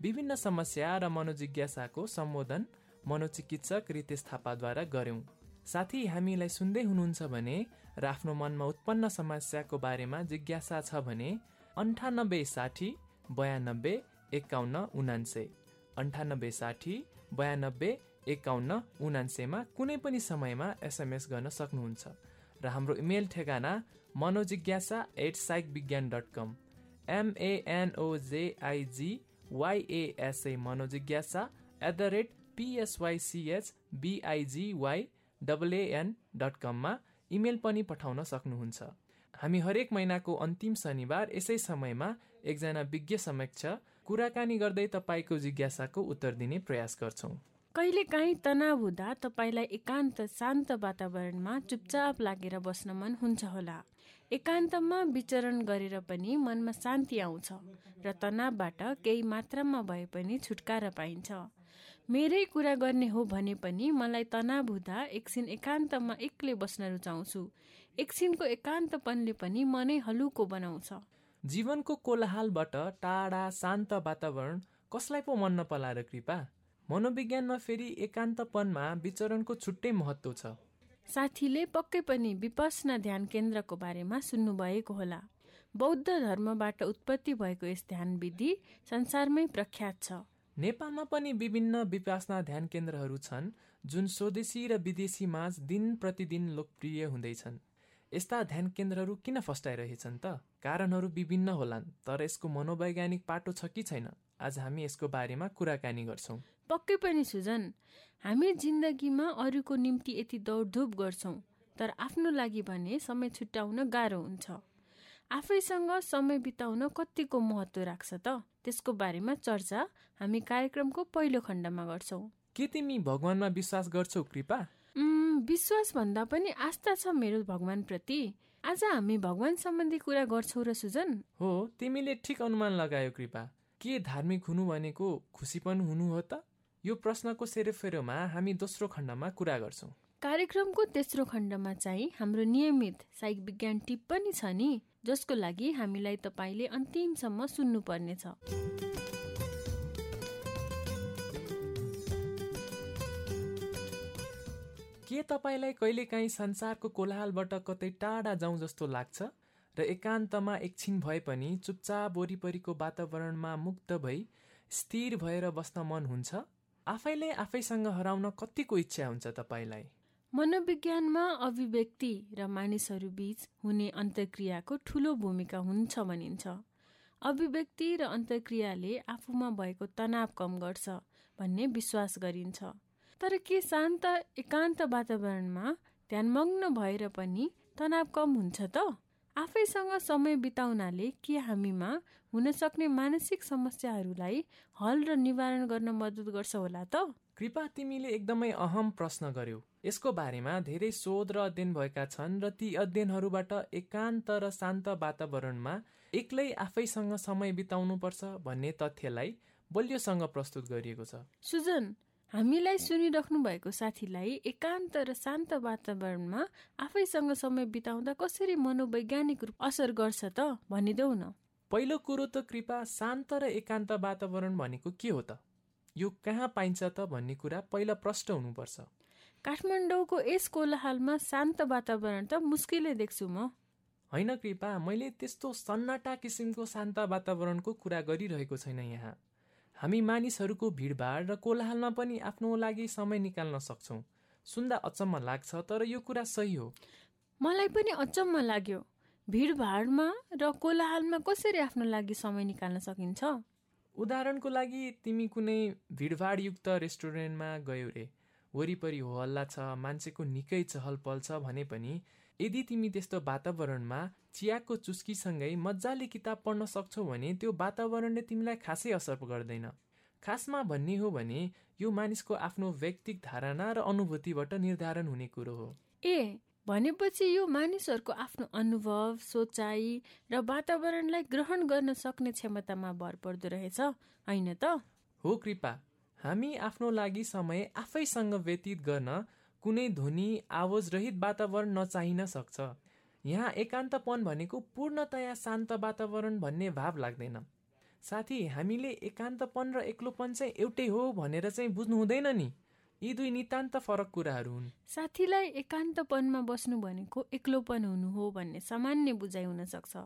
विभिन्न समस्या र मनोजिज्ञासाको सम्बोधन मनोचिकित्सक रितेश थापाद्वारा गर्यौं साथी हामीलाई सुन्दै हुनुहुन्छ भने र आफ्नो मनमा उत्पन्न समस्याको बारेमा जिज्ञासा छ भने अन्ठानब्बे साठी बयानब्बे एकाउन्न उनान्से। अन्ठानब्बे साठी बयानब्बे एकाउन्न उनान्सेमा कुनै पनि समयमा एसएमएस गर्न सक्नुहुन्छ र हाम्रो इमेल ठेगाना Manojigyasa at psych Vigyan dot com M N O J I G Y S A Manojigyasa at the rate P S Y C H B I G Y dot कममा email पनि पठाउन सक्नुहुन्छ। हामी हरेक महिनाको अन्तिम शनिबार यसै समयमा एकजना विज्ञ समक्ष कुराकानी गर्दै तपाईँको जिज्ञासाको उत्तर दिने प्रयास गर्छौँ। कहिले काहीँ तनाव हुँदा तपाईँलाई एकान्त शान्त वातावरणमा चुपचाप लागेर बस्न मन हुन्छ होला। एकान्तमा विचरण गरेर पनि मनमा शान्ति आउँछ र तनावबाट केही मात्रामा भए पनि छुटकारा पाइन्छ। मेरै कुरा गर्ने हो भने पनि मलाई तनाव हुँदा एकछिन एकान्तमा एक्लै बस्न रुचाउँछु। एकछिनको एकान्तपनले पनि मनै हलुको बनाउँछ। जीवनको कोलाहालबाट टाढा शान्त वातावरण कसलाई पो मन नपला र कृपा? मनोविज्ञानमा फेरि एकान्तपनमा विचरणको छुट्टै महत्व छ। साथीले पक्कै पनि विपसना ध्यान केन्द्रको बारेमा सुन्नुभएको होला। बौद्ध धर्मबाट उत्पत्ति भएको यस ध्यान विधि संसारमै प्रख्यात छ। नेपालमा पनि विभिन्न विपासना ध्यान केन्द्रहरू छन् जुन स्वदेशी र विदेशी माझ दिन प्रतिदिन लोकप्रिय हुँदैछन्। यस्ता ध्यान केन्द्रहरू किन फस्टाइरहेछन् त? कारणहरू विभिन्न होलान् तर यसको मनोवैज्ञानिक पाटो छ कि छैन? आज हामी यसको बारेमा कुराकानी गर्छौँ। पक्कै पनि सुजन हामी जिन्दगीमा अरूको निम्ति यति दौडधुप गर्छौँ तर आफ्नो लागि भने समय छुट्याउन गाह्रो हुन्छ। आफैसँग समय बिताउन कतिको महत्व राख्छ त? त्यसको बारेमा चर्चा हामी कार्यक्रमको पहिलो खण्डमा गर्छौँ। के तिमी भगवानमा विश्वास गर्छौ कृपा? विश्वास भन्दा पनि आस्था छ मेरो भगवान प्रति आज हामी भगवान सम्बन्धी कुरा गर्छौ र सुजन। हो तिमीले ठिक अनुमान लगायो कृपा। के धार्मिक हुनु भनेको खुसीपन हुनु हो त? यो प्रश्नको सेरोफेरोमा हामी दोस्रो खण्डमा कुरा गर्छौँ। कार्यक्रमको तेस्रो खण्डमा चाहिँ हाम्रो नियमित साइक विज्ञान टिप पनि छ नि जसको लागि हामीलाई तपाईँले अन्तिमसम्म सुन्नुपर्नेछ। के तपाईँलाई कहिलेकाहीँ संसारको कोलाहालबाट कतै टाढा जाउँ जस्तो लाग्छ? र एकान्तमा एकछिन भए पनि चुपचाप वरिपरिको वातावरणमा मुक्त भई स्थिर भएर बस्न मन हुन्छ? आफैले आफैसँग हराउन कतिको इच्छा हुन्छ तपाईँलाई? मनोविज्ञानमा अभिव्यक्ति र मानिसहरू बीच हुने अन्तर्क्रियाको ठूलो भूमिका हुन्छ भनिन्छ। अभिव्यक्ति र अन्तर्क्रियाले आफूमा भएको तनाव कम गर्छ भन्ने विश्वास गरिन्छ। तर के शान्त एकान्त वातावरणमा ध्यानमग्न भएर पनि तनाव कम हुन्छ त? आफैसँग समय बिताउनाले के हामीमा हुन सक्ने मानसिक समस्याहरूलाई हल र निवारण गर्न मद्दत गर्छ होला त? कृपा तिमीले एकदमै अहम प्रश्न गर्यौ। यसको बारेमा धेरै शोध र अध्ययन भएका छन् र ती अध्ययनहरूबाट एकान्त र शान्त वातावरणमा एक्लै आफैसँग समय बिताउनु पर्छ भन्ने तथ्यलाई बलियोसँग प्रस्तुत गरिएको छ। सुजन हामीलाई सुनिराख्नु भएको साथीलाई एकान्त र शान्त वातावरणमा आफैसँग समय बिताउँदा कसरी मनोवैज्ञानिक रूप असर गर्छ त भनिदेऊ न। पहिलो कुरो त कृपा शान्त र एकान्त वातावरण भनेको के हो त? यो कहाँ पाइन्छ त भन्ने कुरा पहिला प्रष्ट हुनुपर्छ। काठमाडौँको यस कोलाहालमा शान्त वातावरण त मुस्किलै देख्छु म। होइन कृपा मैले त्यस्तो सन्नाटा किसिमको शान्त वातावरणको कुरा गरिरहेको छैन यहाँ। हामी मानिसहरूको भिडभाड र कोलाहालमा पनि आफ्नो लागि समय निकाल्न सक्छौँ। सुन्दा अचम्म लाग्छ तर यो कुरा सही हो। मलाई पनि अचम्म लाग्यो। भिडभाडमा र कोलाहालमा कसरी आफ्नो लागि समय निकाल्न सकिन्छ? उदाहरणको लागि तिमी कुनै भिडभाडयुक्त रेस्टुरेन्टमा गयौ रे। वरिपरि हो हल्ला छ मान्छेको निकै चहल पहल छ भने पनि यदि तिमी त्यस्तो वातावरणमा चियाको चुस्कीसँगै मजाले किताब पढ्न सक्छौ भने त्यो वातावरणले तिमीलाई खासै असर गर्दैन। खासमा भन्ने हो भने यो मानिसको आफ्नो व्यक्तिक धारणा र अनुभूतिबाट निर्धारण हुने कुरो हो। ए भनेपछि यो मानिसहरूको आफ्नो अनुभव सोचाइ र वातावरणलाई ग्रहण गर्न सक्ने क्षमतामा भर पर्दो रहेछ होइन त? हो कृपा हामी आफ्नो लागि समय आफैसँग व्यतीत गर्न कुनै ध्वनि आवाज रहित वातावरण नचाहिन सक्छ। यहाँ एकान्तपन भनेको पूर्णतया शान्त वातावरण भन्ने भाव लाग्दैन। साथी हामीले एकान्तपन र एक्लोपन चाहिँ एउटै हो भनेर चाहिँ बुझ्नु हुँदैन नि। यी दुई नितान्त फरक कुराहरू हुन्। साथीलाई एकान्तपनमा बस्नु भनेको एक्लोपन हुनु हो भन्ने सामान्य बुझाइ हुन सक्छ।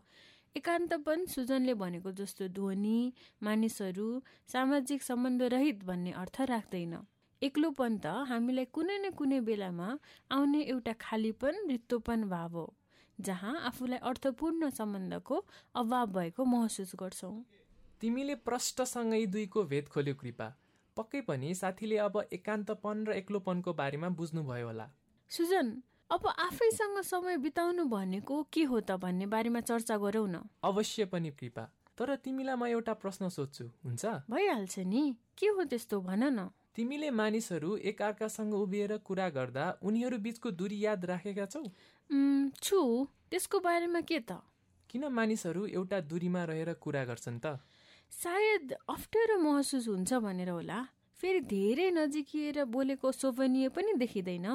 एकान्तपन सुजनले भनेको जस्तो ध्वनि मानिसहरू सामाजिक सम्बन्ध रहित भन्ने अर्थ राख्दैन। एक्लोपन त हामीलाई कुनै न कुनै बेलामा आउने एउटा खालीपन रित्तोपन भाव हो। जहाँ आफूलाई अर्थपूर्ण सम्बन्धको अभाव भएको महसुस गर्छौँ। तिमीले प्रष्टसँग दुईको भेद खोल्यो कृपा। पक्कै पनि साथीले अब एकान्तपन र एक्लोपनको बारेमा बुझ्नुभयो होला। सुजन अब आफैसँग समय बिताउनु भनेको के हो त भन्ने बारेमा चर्चा गरौँ न। अवश्य पनि कृपा। तर तिमीलाई म एउटा प्रश्न सोध्छु हुन्छ? भइहाल्छ नि। के हो त्यस्तो भन न। तिमीले मानिसहरू एकअर्कासँग उभिएर कुरा गर्दा उनीहरू बिचको दूरी याद राखेका छौ? छु त्यसको बारेमा के त? किन मानिसहरू एउटा दूरीमा रहेर कुरा गर्छन् त? सायद अप्ठ्यारो महसुस हुन्छ भनेर होला। फेरि धेरै नजिकिएर बोलेको शोभनीय पनि देखिँदैन।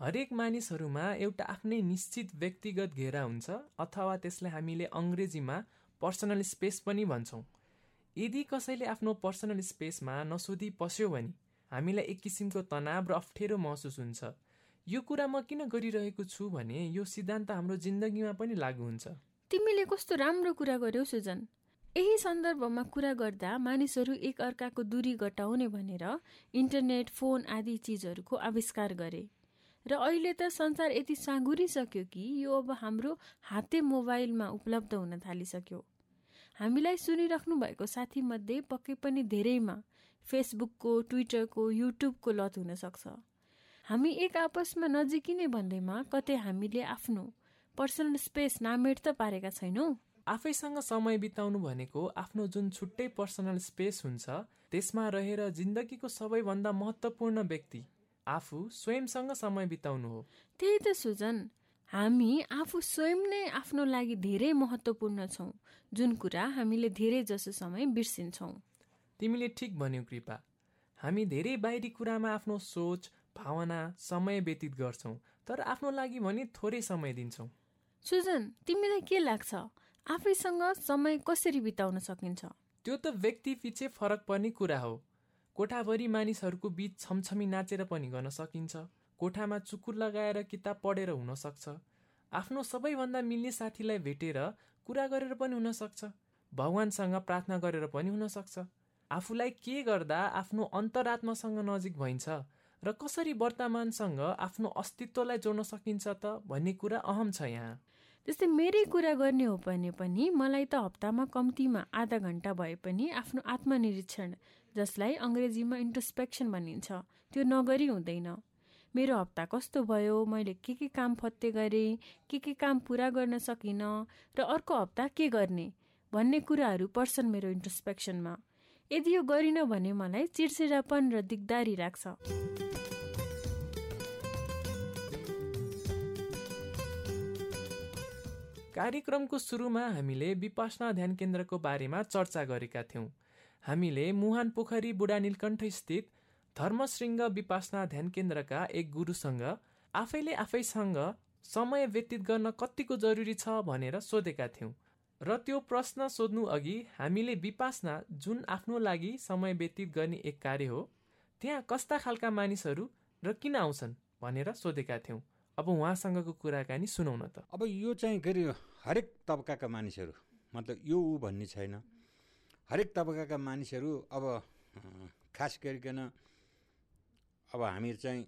हरेक मानिसहरूमा एउटा आफ्नै निश्चित व्यक्तिगत घेरा हुन्छ अथवा त्यसलाई हामीले अङ्ग्रेजीमा पर्सनल स्पेस पनि भन्छौँ। यदि कसैले आफ्नो पर्सनल स्पेसमा नसोधी पस्यो भने हामीलाई एक किसिमको तनाव र अप्ठ्यारो महसुस हुन्छ। यो कुरा म किन गरिरहेको छु भने यो सिद्धान्त हाम्रो जिन्दगीमा पनि लागु हुन्छ। तिमीले कस्तो राम्रो कुरा गर्यौ सुजन। यही सन्दर्भमा कुरा गर्दा मानिसहरू एक अर्काको दूरी घटाउने भनेर इन्टरनेट फोन आदि चिजहरूको आविष्कार गरे। र अहिले त संसार यति साँगुरिसक्यो कि यो अब हाम्रो हाते मोबाइलमा उपलब्ध हुन थालिसक्यो। हामीलाई सुनिराख्नु भएको साथीमध्ये पक्कै पनि धेरैमा फेसबुकको ट्विटरको युट्युबको लत हुनसक्छ हामी एक आपसमा नजिकिने भन्दैमा कतै हामीले आफ्नो पर्सनल स्पेस नामेट त पारेका छैनौँ। आफैसँग समय बिताउनु भनेको आफ्नो जुन छुट्टै पर्सनल स्पेस हुन्छ त्यसमा रहेर जिन्दगीको सबैभन्दा महत्त्वपूर्ण व्यक्ति आफू स्वयंसँग समय बिताउनु हो। त्यही त सुजन हामी आफू स्वयं नै आफ्नो लागि धेरै महत्त्वपूर्ण छौँ जुन कुरा हामीले धेरै जसो समय बिर्सिन्छौँ। तिमीले ठिक भन्यौ कृपा। हामी धेरै बाहिरी कुरामा आफ्नो सोच भावना समय व्यतीत गर्छौँ तर आफ्नो लागि भने थोरै समय दिन्छौँ। सुजन तिमीलाई के लाग्छ? आफैसँग समय कसरी बिताउन सकिन्छ? त्यो त व्यक्ति पछि फरक पर्ने कुरा हो। कोठाभरि मानिसहरूको बिच छमछमी नाचेर पनि गर्न सकिन्छ। कोठामा चुकुर लगाएर किताब पढेर हुन सक्छ। आफ्नो सबैभन्दा मिल्ने साथीलाई भेटेर कुरा गरेर पनि हुन सक्छ। भगवान्सँग प्रार्थना गरेर पनि हुन सक्छ। आफूलाई के गर्दा आफ्नो अन्तरात्मासँग नजिक भइन्छ? र कसरी वर्तमानसँग आफ्नो अस्तित्वलाई जोड्न सकिन्छ त भन्ने कुरा अहम छ यहाँ। त्यस्तै मेरै कुरा गर्ने हो भने पनि मलाई त हप्तामा कम्तीमा आधा घन्टा भए पनि आफ्नो आत्मनिरीक्षण जसलाई अङ्ग्रेजीमा इन्ट्रोस्पेक्सन भनिन्छ त्यो नगरी हुँदैन। मेरो हप्ता कस्तो भयो मैले के के काम फत्ते गरेँ के के काम पुरा गर्न सकिनँ र अर्को हप्ता के गर्ने भन्ने कुराहरू पर्छन् मेरो इन्ट्रोस्पेक्सनमा यदि यो गरिनँ भने मलाई चिडचिडापन र दिगदारी राख्छ। कार्यक्रमको सुरुमा हामीले विपासना ध्यान केन्द्रको बारेमा चर्चा गरेका थियौँ। हामीले मुहान पोखरी बुढा नीलकण्ठ स्थित धर्मशृङ्ग विपासना ध्यान केन्द्रका एक गुरुसँग आफैले आफैसँग समय व्यतीत गर्न कतिको जरुरी छ भनेर सोधेका थियौँ। र त्यो प्रश्न सोध्नु अघि हामीले विपासना जुन आफ्नो लागि समय व्यतीत गर्ने एक कार्य हो त्यहाँ कस्ता खालका मानिसहरू र किन आउँछन् भनेर सोधेका थियौँ। अब उहाँसँगको कुराकानी सुनौ न त। अब यो चाहिँ के अरे हरेक तबकाका मानिसहरू मतलब यो ऊ भन्ने छैन। हरेक तबकाका मानिसहरू अब खास गरिकन अब हामीहरू चाहिँ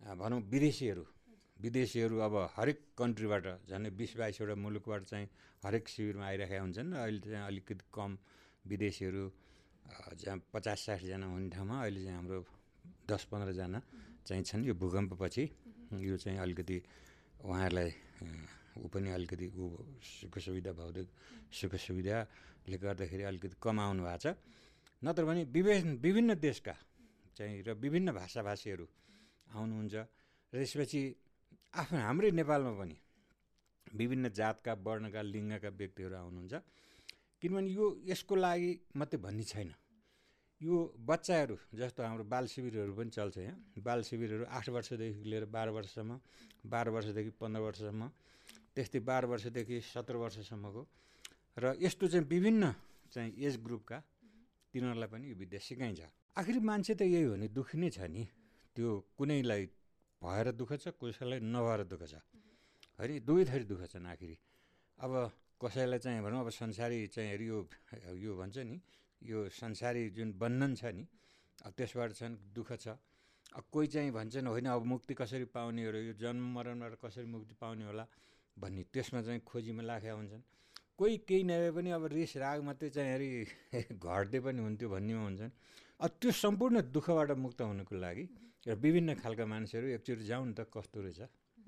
भनौँ विदेशीहरू। विदेशीहरू अब हरेक कन्ट्रीबाट झन् बिस बाइसवटा मुलुकबाट चाहिँ हरेक शिविरमा आइरहेका हुन्छन्। र अहिले चाहिँ अलिकति कम विदेशीहरू जहाँ पचास साठीजना हुने ठाउँमा अहिले चाहिँ हाम्रो दस पन्ध्रजना चाहिँ छन् यो भूकम्पपछि। यो चाहिँ अलिकति उहाँहरूलाई ऊ पनि अलिकति ऊ सुख सुविधा भौतिक सुख सुविधाले गर्दाखेरि अलिकति कम आउनु भएको छ। नत्र भने विभिन्न विभिन्न देशका चाहिँ र विभिन्न भाषाभाषीहरू आउनुहुन्छ। र त्यसपछि आफ्नो हाम्रै नेपालमा पनि विभिन्न जातका वर्णका लिङ्गका व्यक्तिहरू आउनुहुन्छ। किनभने यो यसको लागि मात्रै भन्ने छैन। यो बच्चाहरू जस्तो हाम्रो बाल शिविरहरू पनि चल्छ यहाँ। बाल शिविरहरू आठ वर्षदेखि लिएर बाह्र वर्षसम्म बाह्र वर्षदेखि पन्ध्र वर्षसम्म त्यस्तै बाह्र वर्षदेखि सत्र वर्षसम्मको। र यस्तो चाहिँ विभिन्न चाहिँ एज ग्रुपका तिनीहरूलाई पनि यो विद्या सिकाइन्छ आखिर मान्छे त यही हो नि दुःख नै छ नि। त्यो कुनैलाई भएर दुःख छ कसैलाई नभएर दुःख छ। है दुवै थरी दुःख छन् आखिरी। अब कसैलाई चाहिँ भनौँ अब संसारी चाहिँ यो यो भन्छ नि यो संसारी जुन बन्धन छ नि अब त्यसबाट छन् दुःख छ। अब कोही चाहिँ भन्छन् होइन अब मुक्ति कसरी पाउने हो यो जन्म मरणबाट कसरी मुक्ति पाउने होला भन्ने त्यसमा चाहिँ खोजीमा लाखेका हुन्छन्। कोही केही नभए पनि अब रिस राग मात्रै चाहिँ हेरी घट्दै पनि हुन्थ्यो भन्नेमा हुन्छन्। अब त्यो सम्पूर्ण दुःखबाट मुक्त हुनुको लागि र विभिन्न खालका मान्छेहरू एकचोटि जाउँ न त कस्तो रहेछ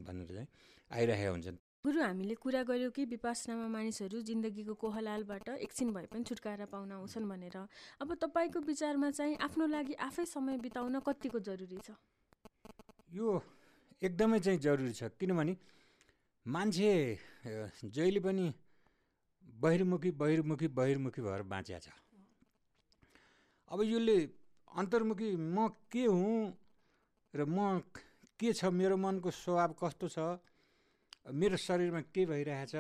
भनेर चाहिँ आइरहेका हुन्छन्। गुरु हामीले कुरा गऱ्यौँ कि विपासनामा मानिसहरू जिन्दगीको कोहलालबाट एकछिन भए पनि छुटकारा पाउन आउँछन् भनेर। अब तपाईँको विचारमा चाहिँ आफ्नो लागि आफै समय बिताउन कतिको जरुरी छ? यो एकदमै चाहिँ जरुरी छ किनभने मान्छे जहिले पनि बहिर्मुखी बहिर्मुखी बहिर्मुखी भएर बाँचिया छ। अब यसले अन्तर्मुखी म के हुँ र म के छ मेरो मनको स्वभाव कस्तो छ मेरो शरीरमा के भइरहेछ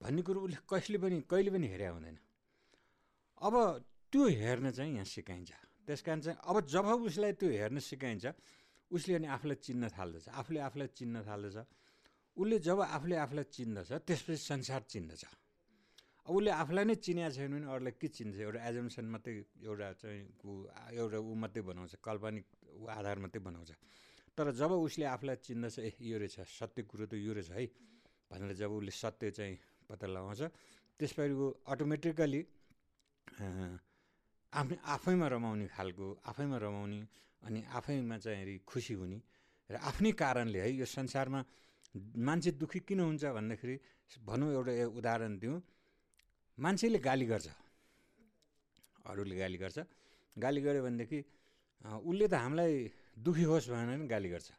भन्ने कुरो उसले कसले पनि कहिले पनि हेरे हुँदैन। अब त्यो हेर्न चाहिँ यहाँ सिकाइन्छ। त्यस कारण चाहिँ अब जब उसलाई त्यो हेर्न सिकाइन्छ उसले अनि आफूलाई चिन्न थाल्दछ। आफूले आफूलाई चिन्न थाल्दछ। उसले जब आफूले आफूलाई चिन्दछ त्यसपछि संसार चिन्दछ। अब उसले आफूलाई नै चिनेको छैन भने अरूलाई के चिन्छ एउटा एजम्सन मात्रै एउटा चाहिँ एउटा ऊ मात्रै बनाउँछ। काल्पनिक आधार मात्रै बनाउँछ। तर जब उसले आफूलाई चिन्दछ ए यो रहेछ सत्य कुरो त यो रहेछ है भनेर जब उसले सत्य चाहिँ पत्ता लगाउँछ त्यसपछि ऊ अटोमेटिकली आफ्नै आफैमा रमाउने खालको आफैमा रमाउने अनि आफैमा चाहिँ खुसी हुने र आफ्नै कारणले है यो संसारमा मान्छे दुःखी किन हुन्छ भन्दाखेरि भनौँ एउटा उदाहरण दिउँ। मान्छेले गाली गर्छ। अरूले गाली गर्छ। गाली गर्यो भनेदेखि उसले त हामीलाई दुःखी होस् भनेर नि गाली गर्छ।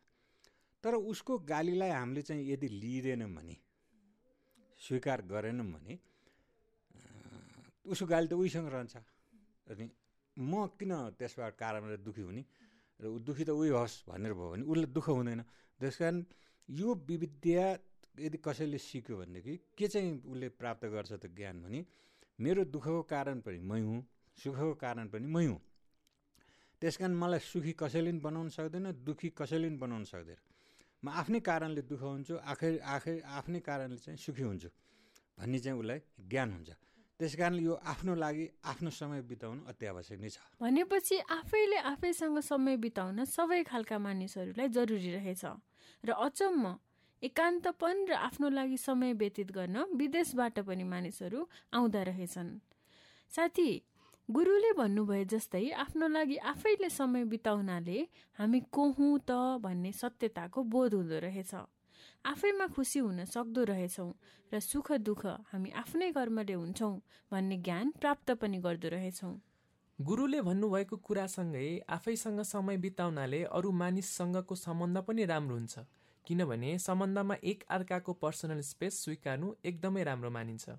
तर उसको गालीलाई हामीले चाहिँ यदि लिँदैनौँ भने स्वीकार गरेनौँ भने उसको गाली त उहीसँग रहन्छ। अनि म किन त्यसबाट कारणबाट दुःखी हुने? र ऊ दुःखी त उही होस् भनेर भयो भने उसलाई दुःख हुँदैन। त्यस कारण यो विविद्या यदि कसैले सिक्यो भनेदेखि के चाहिँ उसले प्राप्त गर्छ त ज्ञान भने मेरो दुःखको कारण पनि मै हुँ सुखको कारण पनि मै हुँ। त्यस कारण मलाई सुखी कसैले पनि बनाउन सक्दैन दुःखी कसैले पनि बनाउन सक्दैन। म आफ्नै कारणले दुःख हुन्छु आखिर आखिर आफ्नै कारणले चाहिँ सुखी हुन्छु भन्ने चाहिँ उसलाई ज्ञान हुन्छ। त्यस कारणले यो आफ्नो लागि आफ्नो समय बिताउनु अति आवश्यक नै छ। भनेपछि आफैले आफैसँग समय बिताउन सबै खालका मानिसहरूलाई जरुरी रहेछ र अचम्म एकान्तपन र आफ्नो लागि समय व्यतीत गर्न विदेशबाट पनि मानिसहरू आउँदा रहेछन्। साथी गुरुले भन्नुभए जस्तै आफ्नो लागि आफैले समय बिताउनाले हामी को त भन्ने सत्यताको बोध हुँदो रहेछ। आफैमा खुसी हुन सक्दो रहेछौँ र सुख दुःख हामी आफ्नै कर्मले हुन्छौँ भन्ने ज्ञान प्राप्त पनि गर्दो रहेछौँ। गुरुले भन्नुभएको कुरासँगै आफैसँग समय बिताउनाले अरू मानिससँगको सम्बन्ध पनि राम्रो हुन्छ किनभने सम्बन्धमा एक अर्काको पर्सनल स्पेस स्वीकार्नु एकदमै राम्रो मानिन्छ।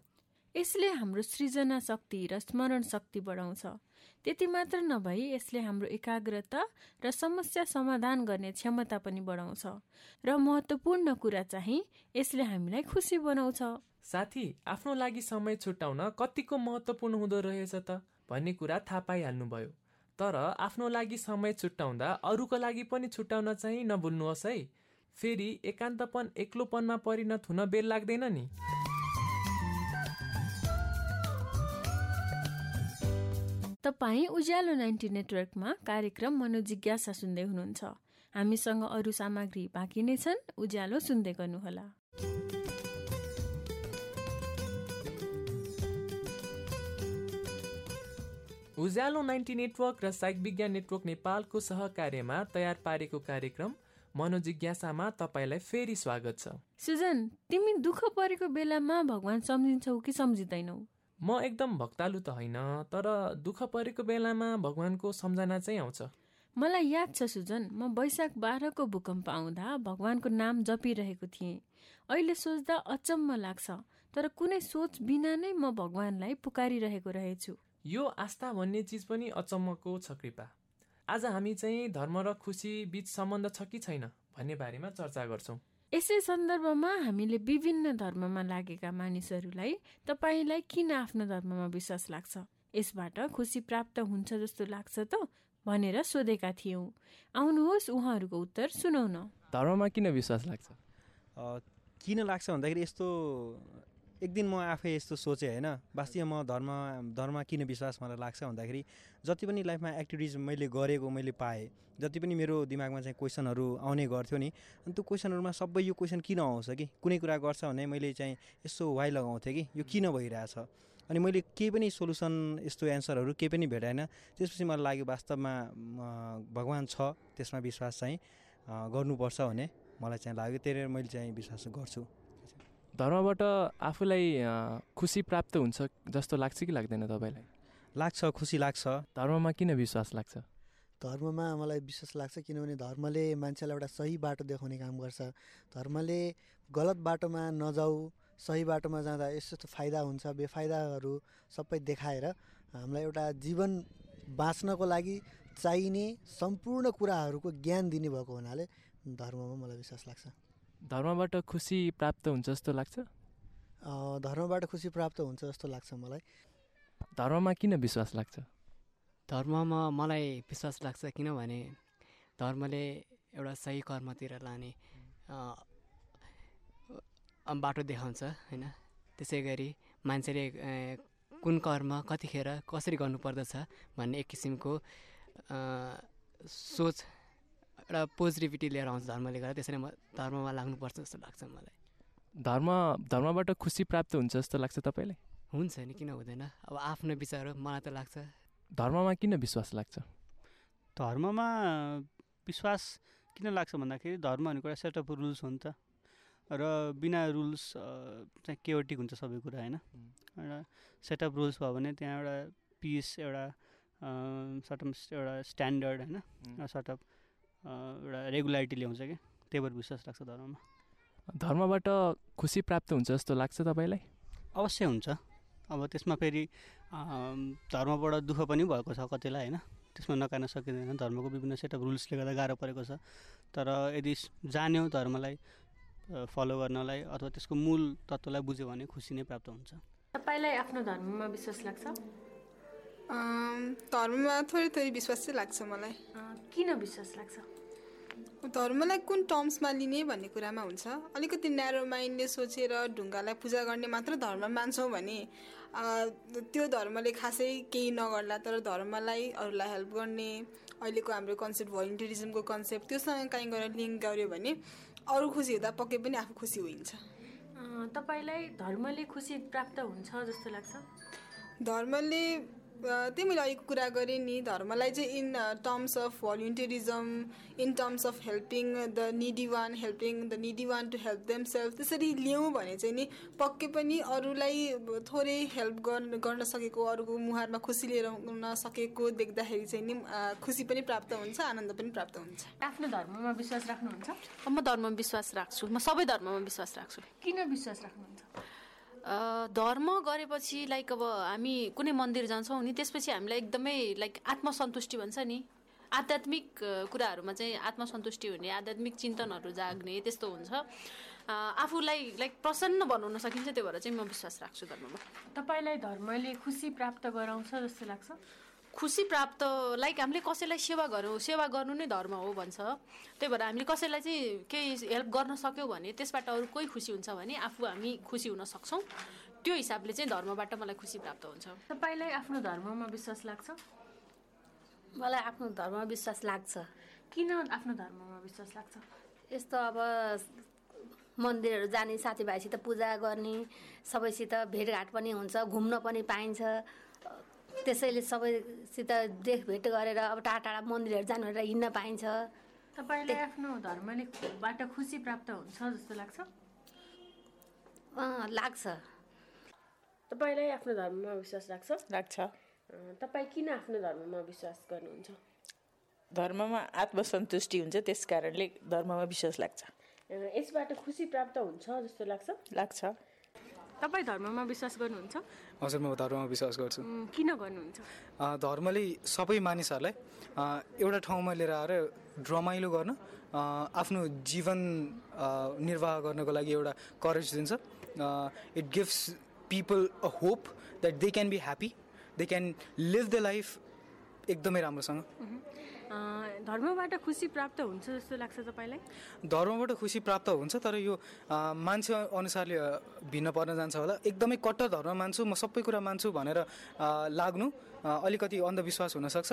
यसले हाम्रो सृजना शक्ति र स्मरण शक्ति बढाउँछ। त्यति मात्र नभई यसले हाम्रो एकाग्रता र समस्या समाधान गर्ने क्षमता पनि बढाउँछ। र महत्त्वपूर्ण कुरा चाहिँ यसले हामीलाई खुसी बनाउँछ। साथी आफ्नो लागि समय छुट्याउन कतिको महत्त्वपूर्ण हुँदो रहेछ त? भन्ने कुरा थाहा पाइहाल्नुभयो। तर आफ्नो लागि समय छुट्याउँदा अरूको लागि पनि छुट्याउन चाहिँ नभुल्नुहोस् है। फेरि एकान्तपन एक्लोपनमा परिणत हुन बेल लाग्दैन नि। तपाईँ उज्यालो नाइन्टी नेटवर्कमा कार्यक्रम मनोजिज्ञासा सुन्दै हुनुहुन्छ। हामीसँग अरू सामग्री बाँकी नै छन्। उज्यालो सुन्दै गर्नुहोला। उज्यालो नाइन्टी नेटवर्क र साइक विज्ञान नेटवर्क नेपालको सहकार्यमा तयार पारेको कार्यक्रम मनोजिज्ञासामा तपाईँलाई फेरि स्वागत छ। सुजन तिमी दुःख परेको बेलामा भगवान् सम्झिन्छौ कि सम्झिँदैनौ? म एकदम भक्तालु त होइन तर दुःख परेको बेलामा भगवान्को सम्झना चाहिँ आउँछ। मलाई याद छ सुजन म वैशाख बाह्रको भूकम्प आउँदा भगवान्को नाम जपिरहेको थिएँ। अहिले सोच्दा अचम्म लाग्छ तर कुनै सोच बिना नै म भगवान्लाई पुकारिरहेको रहेछु। यो आस्था भन्ने चिज पनि अचम्मको छ कृपा। आज हामी चाहिँ धर्म र खुसी बीच सम्बन्ध छ कि छैन भन्ने बारेमा चर्चा गर्छौँ। यसै सन्दर्भमा हामीले विभिन्न धर्ममा लागेका मानिसहरूलाई तपाईँलाई किन आफ्नो धर्ममा विश्वास लाग्छ? यसबाट खुसी प्राप्त हुन्छ जस्तो लाग्छ त भनेर सोधेका थियौँ। आउनुहोस् उहाँहरूको उत्तर सुनौ न धर्ममा किन विश्वास लाग्छ? अ, किन लाग्छ भन्दाखेरि यस्तो एक दिन म आफै यस्तो सोचेँ होइन? वास्तवमा म धर्म धर्म किन विश्वास मलाई लाग्छ भन्दाखेरि जति पनि लाइफमा एक्टिभिटिज मैले गरेको मैले पाएँ जति पनि मेरो दिमागमा चाहिँ क्वेसनहरू आउने गर्थ्यो नि अनि त्यो क्वेसनहरूमा सबै यो क्वेसन किन आउँछ कि? कुनै कुरा गर्छ भने मैले चाहिँ यसो वाइ लगाउँथेँ कि? यो किन भइरहेछ? अनि मैले केही पनि सोल्युसन यस्तो एन्सरहरू केही पनि भेटाएन। त्यसपछि मलाई लाग्यो वास्तवमा भगवान् छ त्यसमा विश्वास चाहिँ गर्नुपर्छ भने मलाई चाहिँ लाग्यो त्यही मैले चाहिँ विश्वास गर्छु। धर्मबाट आफूलाई खुसी प्राप्त हुन्छ जस्तो लाग्छ कि लाग्दैन तपाईँलाई? लाग्छ खुसी लाग्छ। धर्ममा किन विश्वास लाग्छ? धर्ममा मलाई विश्वास लाग्छ किनभने धर्मले मान्छेलाई एउटा सही बाटो देखाउने काम गर्छ। धर्मले गलत बाटोमा नजाऊ सही बाटोमा जाँदा यस्तो यस्तो फाइदा हुन्छ बेफाइदाहरू सबै देखाएर हामीलाई एउटा जीवन बाँच्नको लागि चाहिने सम्पूर्ण कुराहरूको ज्ञान दिने भएको हुनाले धर्ममा मलाई विश्वास लाग्छ। धर्मबाट खुसी प्राप्त हुन्छ जस्तो लाग्छ? अँ, धर्मबाट खुसी प्राप्त हुन्छ जस्तो लाग्छ मलाई। धर्ममा किन विश्वास लाग्छ? धर्ममा मलाई विश्वास लाग्छ किनभने धर्मले एउटा सही कर्मतिर लाने बाटो देखाउँछ होइन? त्यसै गरी मान्छेले कुन कर्म कतिखेर कसरी गर्नुपर्दछ भन्ने एक किसिमको अ, सोच एउटा पोजिटिभिटी लिएर आउँछ धर्मले गर्दा त्यसरी म धर्ममा लाग्नुपर्छ जस्तो लाग्छ मलाई। धर्म धर्मबाट खुसी प्राप्त हुन्छ जस्तो लाग्छ तपाईँलाई? हुन्छ नि किन हुँदैन? अब आफ्नो विचार हो मलाई त लाग्छ। धर्ममा किन विश्वास लाग्छ? धर्ममा विश्वास किन लाग्छ भन्दाखेरि धर्म भनेको एउटा सेट अफ रुल्स हो नि त। र बिना रुल्स चाहिँ केओटिक हुन्छ सबै कुरा होइन? एउटा सेट अफ रुल्स भयो भने त्यहाँ एउटा पिस एउटा सर्ट एउटा स्ट्यान्डर्ड होइन? एउटा सर्ट अफ एउटा रेगुलारिटी ल्याउँछ क्या त्यही भएर विश्वास लाग्छ धर्ममा। धर्मबाट खुसी प्राप्त हुन्छ जस्तो लाग्छ तपाईँलाई? अवश्य हुन्छ। अब त्यसमा फेरि धर्मबाट दुःख पनि भएको छ कतिलाई होइन? त्यसमा नकार्न सकिँदैन। धर्मको विभिन्न सेट अफ रुल्सले गर्दा गाह्रो परेको छ। तर यदि जान्यो धर्मलाई फलो गर्नलाई अथवा त्यसको मूल तत्त्वलाई बुझ्यो भने खुसी नै प्राप्त हुन्छ। तपाईँलाई आफ्नो धर्ममा विश्वास लाग्छ? धर्ममा थोरै थोरै विश्वास चाहिँ लाग्छ मलाई। किन विश्वास लाग्छ? धर्मलाई कुन टर्म्समा लिने भन्ने कुरामा हुन्छ। अलिकति न्यारो माइन्डले सोचेर ढुङ्गालाई पूजा गर्ने मात्र धर्म मान्छौँ भने त्यो धर्मले खासै केही नगर्ला तर धर्मलाई अरूलाई हेल्प गर्ने अहिलेको हाम्रो कन्सेप्ट भोलिन्टियरिजमको कन्सेप्ट त्योसँग काहीँ गएर लिङ्क गऱ्यो भने अरू खुसी हुँदा पक्कै पनि आफू खुसी हुन्छ अँ, तपाईँलाई धर्मले खुसी प्राप्त हुन्छ जस्तो लाग्छ? धर्मले त्यही मैले अघि कुरा गरेँ नि धर्मलाई चाहिँ in terms of volunteerism in terms of helping the needy one helping the needy one to help them self त्यसरी ल्याउँ भने चाहिँ नि पक्कै पनि अरूलाई थोरै हेल्प गर्न गर्न सकेको अरूको मुहारमा खुसी लिएर आउन सकेको देख्दाखेरि चाहिँ नि खुसी पनि प्राप्त हुन्छ आनन्द पनि प्राप्त हुन्छ। आफ्नो धर्ममा विश्वास राख्नुहुन्छ? म धर्ममा विश्वास राख्छु। म सबै धर्ममा विश्वास राख्छु। किन विश्वास राख्नुहुन्छ? धर्म गरेपछि लाइक अब हामी कुनै मन्दिर जान्छौँ नि त्यसपछि हामीलाई एकदमै लाइक आत्मसन्तुष्टि भन्छ नि। आध्यात्मिक कुराहरूमा चाहिँ आत्मसन्तुष्टि हुने आध्यात्मिक चिन्तनहरू जाग्ने त्यस्तो हुन्छ। आफूलाई लाइक प्रसन्न बनाउन सकिन्छ त्यो भएर चाहिँ म विश्वास राख्छु धर्ममा। तपाईँलाई धर्मले खुसी प्राप्त गराउँछ जस्तो लाग्छ? खुसी प्राप्त लाइक हामीले कसैलाई सेवा गरौँ सेवा गर्नु नै धर्म हो भन्छ। त्यही भएर हामीले कसैलाई चाहिँ केही हेल्प गर्न सक्यौँ भने त्यसबाट अरू कोही खुसी हुन्छ भने आफू हामी खुसी हुन सक्छौँ। त्यो हिसाबले चाहिँ धर्मबाट मलाई खुसी प्राप्त हुन्छ। तपाईँलाई आफ्नो धर्ममा विश्वास लाग्छ? मलाई आफ्नो धर्ममा विश्वास लाग्छ। किन आफ्नो धर्ममा विश्वास लाग्छ? यस्तो अब मन्दिरहरू जाने साथीभाइसित पूजा गर्ने सबैसित भेटघाट पनि हुन्छ घुम्न पनि पाइन्छ। त्यसैले सबैसित देखभेट गरेर अब टाढा टाढा मन्दिरहरू जानु भनेर हिँड्न पाइन्छ। तपाईँलाई आफ्नो धर्मले बाट खुसी प्राप्त हुन्छ जस्तो लाग्छ? अँ, लाग्छ। तपाईँलाई आफ्नो धर्ममा विश्वास लाग्छ? लाग्छ। तपाईँ किन आफ्नो धर्ममा विश्वास गर्नुहुन्छ? धर्ममा आत्मसन्तुष्टि हुन्छ त्यस कारणले धर्ममा विश्वास लाग्छ। यसबाट खुसी प्राप्त हुन्छ जस्तो लाग्छ? लाग्छ। तपाईँ धर्ममा विश्वास गर्नुहुन्छ? हजुर म धर्ममा विश्वास गर्छु। किन गर्नुहुन्छ? धर्मले सबै मानिसहरूलाई एउटा ठाउँमा लिएर आएर रमाइलो गर्न आफ्नो जीवन निर्वाह गर्नको लागि एउटा करेज दिन्छ। It gives people a hope that they can be happy they can live the life एकदमै राम्रोसँग। धर्मबाट खुसी प्राप्त हुन्छ जस्तो लाग्छ तपाईँलाई? धर्मबाट खुसी प्राप्त हुन्छ तर यो मान्छे अनुसारले भिन्न पर्न जान्छ होला। एकदमै कट्टर धर्म मान्छु म सबै कुरा मान्छु भनेर लाग्नु अलिकति अन्धविश्वास हुनसक्छ।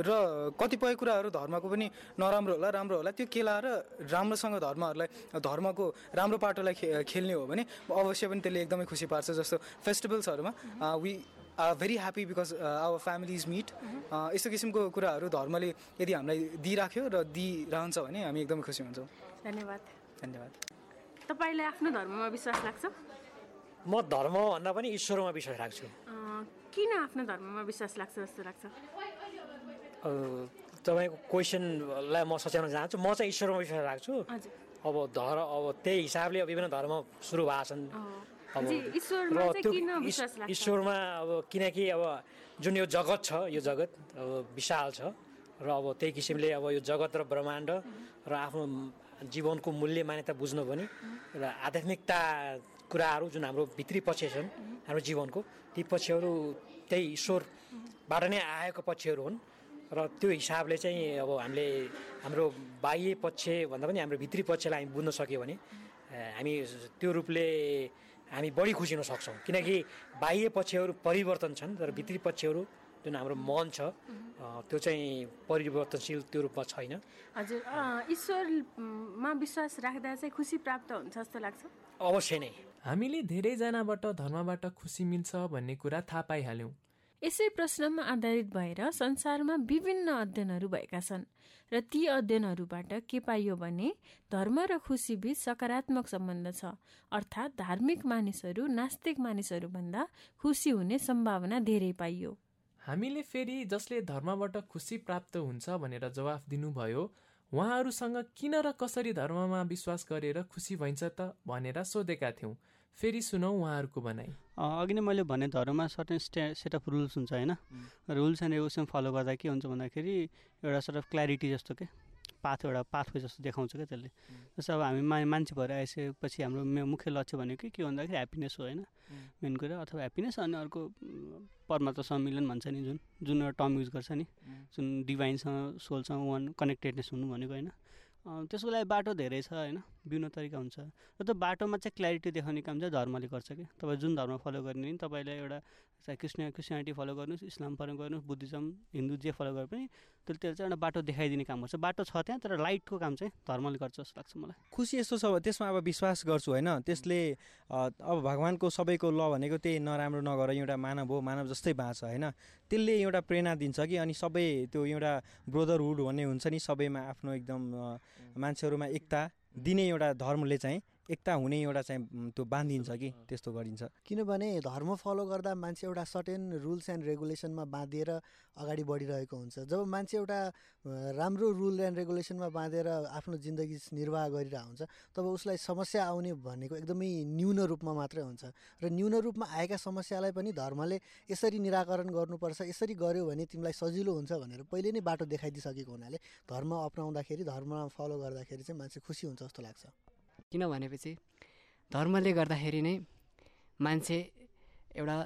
र कतिपय कुराहरू धर्मको पनि नराम्रो होला राम्रो होला। त्यो केलाएर राम्रोसँग धर्महरूलाई धर्मको राम्रो पाटोलाई खेल्ने हो भने अवश्य पनि त्यसले एकदमै खुसी पार्छ जस्तो फेस्टिभल्सहरूमा we very happy because our families meet यस्तो किसिमको कुराहरू धर्मले यदि हामीलाई दिइराख्यो र दिइरहन्छ भने हामी एकदमै खुसी हुन्छौँ। धन्यवाद। धन्यवाद। तपाईँलाई आफ्नो धर्ममा विश्वास लाग्छ? म धर्मभन्दा पनि ईश्वरमा विश्वास राख्छु। किन आफ्नो धर्ममा विश्वास लाग्छ जस्तो लाग्छ? तपाईँको क्वेसनलाई म सच्याउन चाहन्छु। म चाहिँ ईश्वरमा विश्वास राख्छु। अब धर्म अब त्यही हिसाबले विभिन्न धर्म सुरु भएको छन्। ईश्वरमा अब किनकि अब जुन यो जगत छ यो जगत अब विशाल छ र अब त्यही किसिमले अब यो जगत र ब्रह्माण्ड र आफ्नो जीवनको मूल्य मान्यता बुझ्नु पनि र आध्यात्मिकता कुराहरू जुन हाम्रो भित्री पक्ष छन् हाम्रो जीवनको ती पक्षहरू त्यही ईश्वरबाट नै आएको पक्षहरू हुन्। र त्यो हिसाबले चाहिँ अब हामीले हाम्रो बाह्य पक्ष भन्दा पनि हाम्रो भित्री पक्षलाई हामी बुझ्न सक्यो भने हामी त्यो रूपले हामी बढी खुसी हुन सक्छौँ। किनकि बाह्य पक्षहरू परिवर्तन छन् तर भित्री पक्षहरू जुन हाम्रो मन छ त्यो चाहिँ परिवर्तनशील त्यो रूपमा छैन। हजुर ईश्वरमा विश्वास राख्दा चाहिँ खुसी प्राप्त हुन्छ जस्तो लाग्छ? अवश्य नै। हामीले धेरैजनाबाट धर्मबाट खुसी मिल्छ भन्ने कुरा थाहा पाइहाल्यौँ। यसै प्रश्नमा आधारित भएर संसारमा विभिन्न अध्ययनहरू भएका छन् र ती अध्ययनहरूबाट के पाइयो भने धर्म र खुसी बीच सकारात्मक सम्बन्ध छ। अर्थात् धार्मिक मानिसहरू नास्तिक मानिसहरूभन्दा खुसी हुने सम्भावना धेरै पाइयो। हामीले फेरि जसले धर्मबाट खुसी प्राप्त हुन्छ भनेर जवाफ दिनुभयो उहाँहरूसँग किन र कसरी धर्ममा विश्वास गरेर खुसी भइन्छ त भनेर सोधेका थियौँ। फेरि सुनौ उहाँहरूको भनाइ। अघि नै मैले भने धर्ममा certain stay set of rules हुन्छ होइन? रुल्स एन्ड रेगुलेसन फलो गर्दा के हुन्छ भन्दाखेरि एउटा सर्ट अफ क्ल्यारिटी जस्तो के? पाथ एउटा पाथवे जस्तो देखाउँछ क्या त्यसले। जस्तो अब हामी मा मान्छे भएर आइसकेपछि हाम्रो मुख्य लक्ष्य भनेको के भन्दाखेरि ह्याप्पिनेस हो होइन। मेन कुरा अथवा ह्याप्पिनेस अनि अर्को परमात्मा सम्मिलन भन्छ नि जुन जुन एउटा टर्म युज गर्छ नि। जुन डिभाइनसँग सोलसँग वान कनेक्टेडनेस हुनु भनेको होइन। त्यसको लागि बाटो धेरै छ होइन विभिन्न तरिका हुन्छ। र त्यो बाटोमा चाहिँ क्ल्यारिटी देखाउने काम चाहिँ धर्मले गर्छ कि तपाईँ जुन धर्म फलो गर्ने नि तपाईँलाई एउटा चाहे क्रिस्टियन क्रिस्टियानिटी फलो गर्नुहोस् इस्लाम फलो गर्नुहोस् बुद्धिज्म हिन्दू जे फलो गरे पनि त्यसले त्यसले चाहिँ एउटा बाटो देखाइदिने काम गर्छ। बाटो छ त्यहाँ तर लाइटको काम चाहिँ धर्मले गर्छ जस्तो लाग्छ मलाई। खुसी यस्तो छ त्यसमा अब विश्वास गर्छु होइन? त्यसले अब भगवान्को सबैको ल भनेको त्यही नराम्रो नगर एउटा मानव हो मानव जस्तै बाँच होइन? त्यसले एउटा प्रेरणा दिन्छ कि अनि सबै त्यो एउटा ब्रोदरहुड भन्ने हुन्छ नि सबैमा आफ्नो एकदम मान्छेहरूमा एकता दिने एउटा धर्मले चाहिँ एकता हुने एउटा चाहिँ त्यो बाँधिन्छ कि त्यस्तो गरिन्छ। किनभने धर्म फलो गर्दा मान्छे एउटा सर्टेन रुल्स एन्ड रेगुलेसनमा बाँधिएर अगाडि बढिरहेको हुन्छ। जब मान्छे एउटा राम्रो रुल एन्ड रेगुलेसनमा बाँधेर आफ्नो जिन्दगी निर्वाह गरिरहेको हुन्छ तब उसलाई समस्या आउने भनेको एकदमै न्यून रूपमा मात्रै हुन्छ। र न्यून रूपमा आएका समस्यालाई पनि धर्मले यसरी निराकरण गर्नुपर्छ यसरी गर्यो भने तिमीलाई सजिलो हुन्छ भनेर पहिले नै बाटो देखाइदिइसकेको हुनाले धर्म अप्नाउँदाखेरि धर्म फलो गर्दाखेरि चाहिँ मान्छे खुसी हुन्छ जस्तो लाग्छ। किन भनेपछि धर्मले गर्दाखेरि नै मान्छे एउटा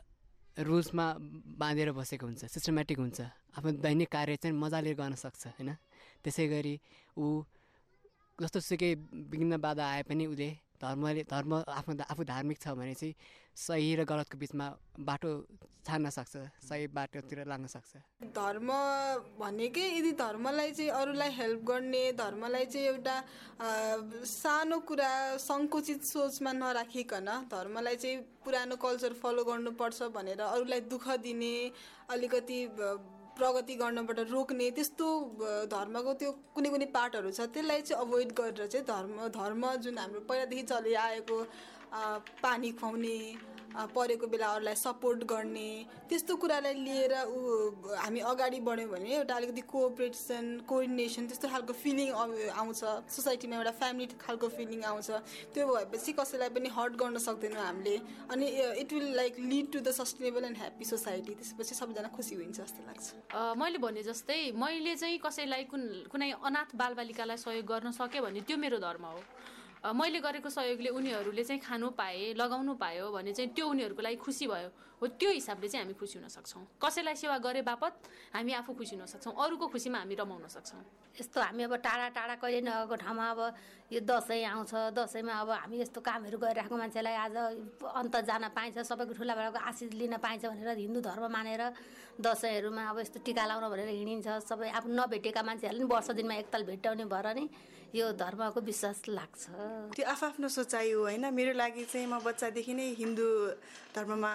रुल्समा बाँधेर बसेको हुन्छ सिस्टमेटिक हुन्छ आफ्नो दैनिक कार्य चाहिँ मजाले गर्न सक्छ होइन? त्यसै गरी ऊ जस्तो सुकै विघ्न बाधा आए पनि उसले धर्मले धर्म आफ्नो आफू धार्मिक छ भने चाहिँ सही र गलतको बिचमा बाटो छान्न सक्छ सही बाटोतिर लाग्न सक्छ। धर्म भनेकै यदि धर्मलाई चाहिँ अरूलाई हेल्प गर्ने धर्मलाई चाहिँ एउटा सानो कुरा सङ्कुचित सोचमा नराखिकन धर्मलाई चाहिँ पुरानो कल्चर फलो गर्नुपर्छ भनेर अरूलाई दुःख दिने अलिकति प्रगति गर्नबाट रोक्ने त्यस्तो धर्मको त्यो कुनै कुनै पार्टहरू छ त्यसलाई चाहिँ अभोइड गरेर चाहिँ धर्म धर्म जुन हाम्रो पहिलादेखि चलिआएको पानी खुवाउने परेको बेला अरूलाई सपोर्ट गर्ने त्यस्तो कुरालाई लिएर ऊ हामी अगाडि बढ्यौँ भने एउटा अलिकति कोअपरेसन कोअर्डिनेसन त्यस्तो खालको फिलिङ आउँछ। सोसाइटीमा एउटा फ्यामिली खालको फिलिङ आउँछ। त्यो भएपछि कसैलाई पनि हर्ट गर्न सक्दैनौँ हामीले। अनि it will like lead to the sustainable and happy society त्यसपछि सबैजना खुसी हुन्छ जस्तो लाग्छ। मैले भने जस्तै मैले चाहिँ कसैलाई कुन कुनै अनाथ बालबालिकालाई सहयोग गर्न सकेँ भने त्यो मेरो धर्म हो। मैले गरेको सहयोगले उनीहरूले चाहिँ खानु पाए लगाउनु पायो भने चाहिँ त्यो उनीहरूको लागि खुसी भयो। हो त्यो हिसाबले चाहिँ हामी खुसी हुन सक्छौँ। कसैलाई सेवा गरे बापत हामी आफू खुसी हुन सक्छौँ। अरूको खुसीमा हामी रमाउन सक्छौँ। यस्तो हामी अब टाढा टाढा कहिले नगएको ठाउँमा अब यो दसैँ आउँछ। दसैँमा अब हामी यस्तो कामहरू गरिरहेको मान्छेलाई आज अन्त जान पाइन्छ। सबैको ठुलाबडाको आशिष लिन पाइन्छ भनेर हिन्दू धर्म मानेर दसैँहरूमा अब यस्तो टिका लाउन भनेर हिँडिन्छ। सबै अब नभेटेका मान्छेहरूले पनि वर्ष दिनमा एकताल भेट्टाउने भएर नि यो धर्मको विश्वास लाग्छ। त्यो आफ्नो सोचाइ हो होइन? मेरो लागि चाहिँ म बच्चादेखि नै हिन्दू धर्ममा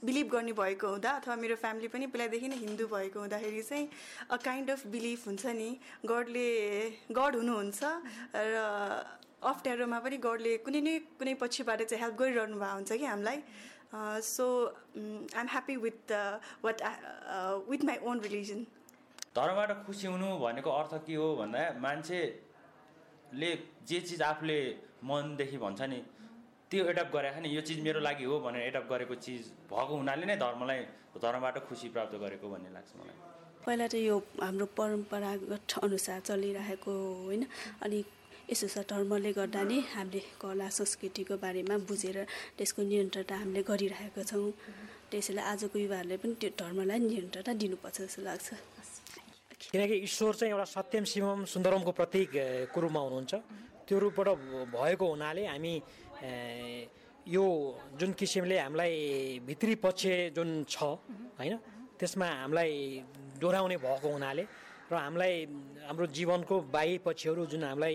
बिलिभ गर्ने भएको हुँदा अथवा मेरो फ्यामिली पनि पहिलादेखि नै हिन्दू भएको हुँदाखेरि चाहिँ अ काइन्ड अफ बिलिफ हुन्छ नि। गडले गड हुनुहुन्छ र अप्ठ्यारोमा पनि गडले कुनै न कुनै पछिबाट चाहिँ हेल्प गरिरहनु भएको हुन्छ कि हामीलाई। So I am happy with what with my own religion धर्मबाट खुसी हुनु भनेको अर्थ के हो भन्दा मान्छेले जे चिज आफूले मनदेखि भन्छ नि त्यो एडप्ट गरेको नि यो चिज मेरो लागि हो भनेर एडप्ट गरेको चिज भएको हुनाले नै धर्मलाई धर्मबाट खुसी प्राप्त गरेको भन्ने लाग्छ मलाई। पहिला त यो हाम्रो परम्परागत अनुसार चलिरहेको होइन अनि यसो छ धर्मले गर्दा नै हामीले कला संस्कृतिको बारेमा बुझेर त्यसको नियन्त्रणता हामीले गरिरहेका छौँ। त्यसैले आजको युवाहरूले पनि त्यो धर्मलाई नियन्त्रणता दिनुपर्छ जस्तो लाग्छ। किनकि ईश्वर चाहिँ एउटा सत्यम शिवम सुन्दरमको प्रतीकको रूपमा हुनुहुन्छ। त्यो रूपबाट भएको हुनाले हामी यो जुन किसिमले हामीलाई भित्री पक्ष जुन छ होइन त्यसमा हामीलाई डोराउने भएको हुनाले र हामीलाई हाम्रो जीवनको बाह्य पक्षहरू जुन हामीलाई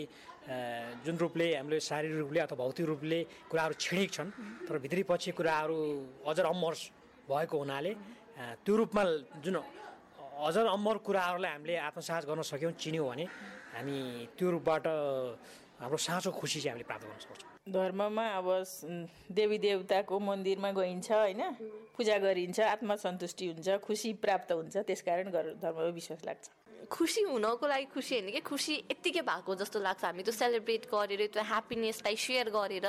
जुन रूपले हामीले शारीरिक रूपले अथवा भौतिक रूपले कुराहरू छिडेक छन् तर भित्री पछि कुराहरू अझ अमर भएको हुनाले त्यो रूपमा जुन अझ अमर कुराहरूलाई हामीले आत्मसात गर्न सक्यौँ चिन्यौँ भने हामी त्यो रूपबाट हाम्रो साँचो खुसी चाहिँ हामीले प्राप्त गर्न सक्छौँ। धर्ममा अब देवी देवताको मन्दिरमा गइन्छ होइन पूजा गरिन्छ आत्मसन्तुष्टि हुन्छ खुसी प्राप्त हुन्छ त्यसकारण धर्ममा विश्वास लाग्छ। खुसी हुनको लागि खुसी होइन कि? खुसी यत्तिकै भएको जस्तो लाग्छ। हामी त्यो सेलिब्रेट गरेर त्यो ह्याप्पिनेसलाई सेयर गरेर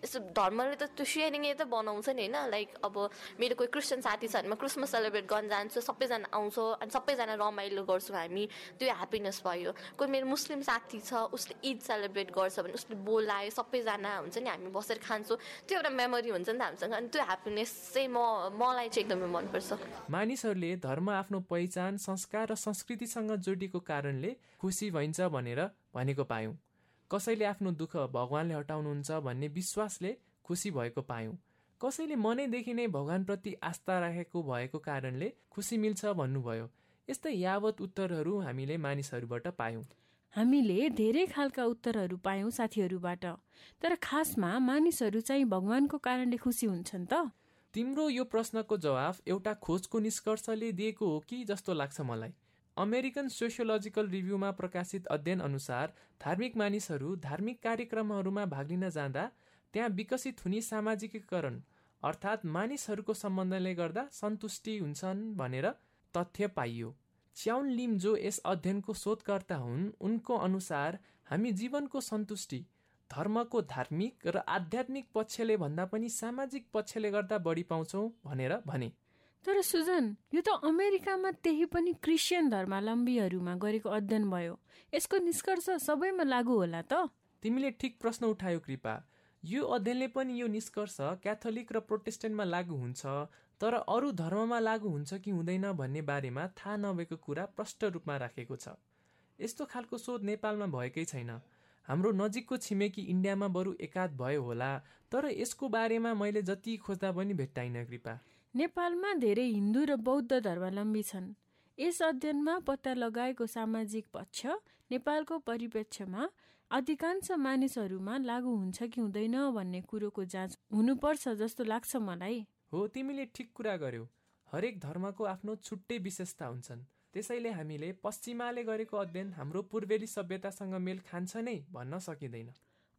यस्तो धर्मले त त्यो सेयरिङै त बनाउँछ नि होइन? लाइक अब मेरो कोही क्रिस्चियन साथी छ भने म क्रिसमस सेलिब्रेट गर्न जान्छु सबैजना आउँछ अनि सबैजना रमाइलो गर्छौँ हामी। त्यो ह्याप्पिनेस भयो। कोही मेरो मुस्लिम साथी छ उसले इद सेलिब्रेट गर्छ भने उसले बोलायो सबैजना हुन्छ नि हामी बसेर खान्छौँ। त्यो एउटा मेमोरी हुन्छ नि त हामीसँग। अनि त्यो ह्याप्पिनेस चाहिँ म मलाई चाहिँ एकदमै मनपर्छ। मानिसहरूले धर्म आफ्नो पहिचान संस्कार र संस्कृतिसँग जोडिएको कारणले खुसी भइन्छ भनेर भनेको पायौँ। कसैले आफ्नो दुःख भगवान्ले हटाउनुहुन्छ भन्ने विश्वासले खुसी भएको पायौँ। कसैले मनैदेखि नै भगवान्प्रति आस्था राखेको भएको कारणले खुसी मिल्छ भन्नुभयो। यस्तै यावत उत्तरहरू हामीले मानिसहरूबाट पायौँ। हामीले धेरै खालका उत्तरहरू पायौँ साथीहरूबाट। तर खासमा मानिसहरू चाहिँ भगवान्को कारणले खुसी हुन्छन् त? तिम्रो यो प्रश्नको जवाफ एउटा खोजको निष्कर्षले दिएको हो कि जस्तो लाग्छ मलाई? अमेरिकन सोसियोलोजिकल रिभ्यूमा प्रकाशित अध्ययन अनुसार धार्मिक मानिसहरू धार्मिक कार्यक्रमहरूमा भाग लिन जाँदा त्यहाँ विकसित हुने सामाजिकीकरण अर्थात् मानिसहरूको सम्बन्धले गर्दा सन्तुष्टि हुन्छन् भनेर तथ्य पाइयो। च्याउन लिम जो यस अध्ययनको शोधकर्ता हुन् उनको अनुसार हामी जीवनको सन्तुष्टि धर्मको धार्मिक र आध्यात्मिक पक्षले भन्दा पनि सामाजिक पक्षले गर्दा बढी पाउँछौँ भनेर भने। तर सुजन यो त अमेरिकामा त्यही पनि क्रिस्चियन धर्मावलम्बीहरूमा गरेको अध्ययन भयो। यसको निष्कर्ष सबैमा लागू होला त? तिमीले ठिक प्रश्न उठायो कृपा। यो अध्ययनले पनि यो निष्कर्ष क्याथोलिक र प्रोटेस्टेन्टमा लागू हुन्छ तर अरू धर्ममा लागू हुन्छ कि हुँदैन भन्ने बारेमा थाहा नभएको कुरा प्रष्ट रूपमा राखेको छ। यस्तो खालको शोध नेपालमा भएकै छैन। हाम्रो नजिकको छिमेकी इन्डियामा बरु एकाध भयो होला तर यसको बारेमा मैले जति खोज्दा पनि भेट्टाइनँ कृपा। नेपालमा धेरै हिन्दू र बौद्ध धर्मावलम्बी छन्। यस अध्ययनमा पत्ता लगाएको सामाजिक पक्ष नेपालको परिप्रेक्ष्यमा अधिकांश मानिसहरूमा लागू हुन्छ कि हुँदैन भन्ने कुरोको जाँच हुनुपर्छ जस्तो लाग्छ मलाई। हो तिमीले ठिक कुरा गर्यौ। हरेक धर्मको आफ्नो छुट्टै विशेषता हुन्छन्। त्यसैले हामीले पश्चिमाले गरेको अध्ययन हाम्रो पूर्वेली सभ्यतासँग मेल खान्छ नै भन्न सकिँदैन।